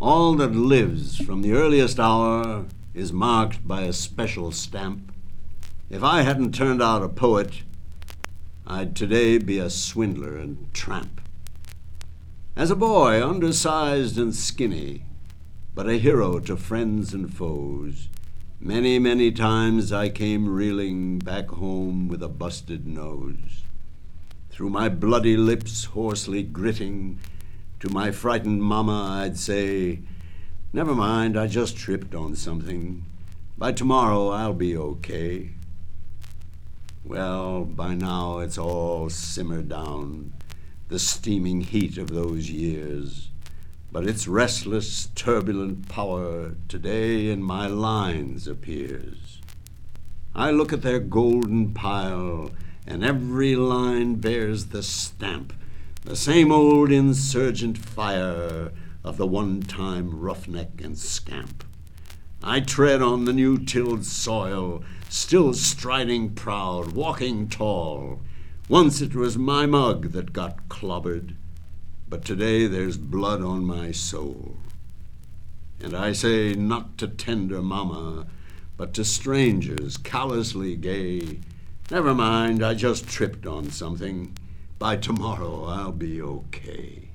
All that lives from the earliest hour is marked by a special stamp. If I hadn't turned out a poet, I'd today be a swindler and tramp. As a boy, undersized and skinny, but a hero to friends and foes, many, many times I came reeling back home with a busted nose. Through my bloody lips, hoarsely gritting, to my frightened mama, I'd say, Never mind, I just tripped on something. By tomorrow, I'll be okay. Well, by now it's all simmered down, the steaming heat of those years. But its restless, turbulent power today in my lines appears. I look at their golden pile, and every line bears the stamp, the same old insurgent fire of the one time roughneck and scamp. I tread on the new tilled soil, still striding proud, walking tall. Once it was my mug that got clobbered, but today there's blood on my soul. And I say not to tender mama, but to strangers callously gay, Never mind, I just tripped on something. By tomorrow I'll be okay.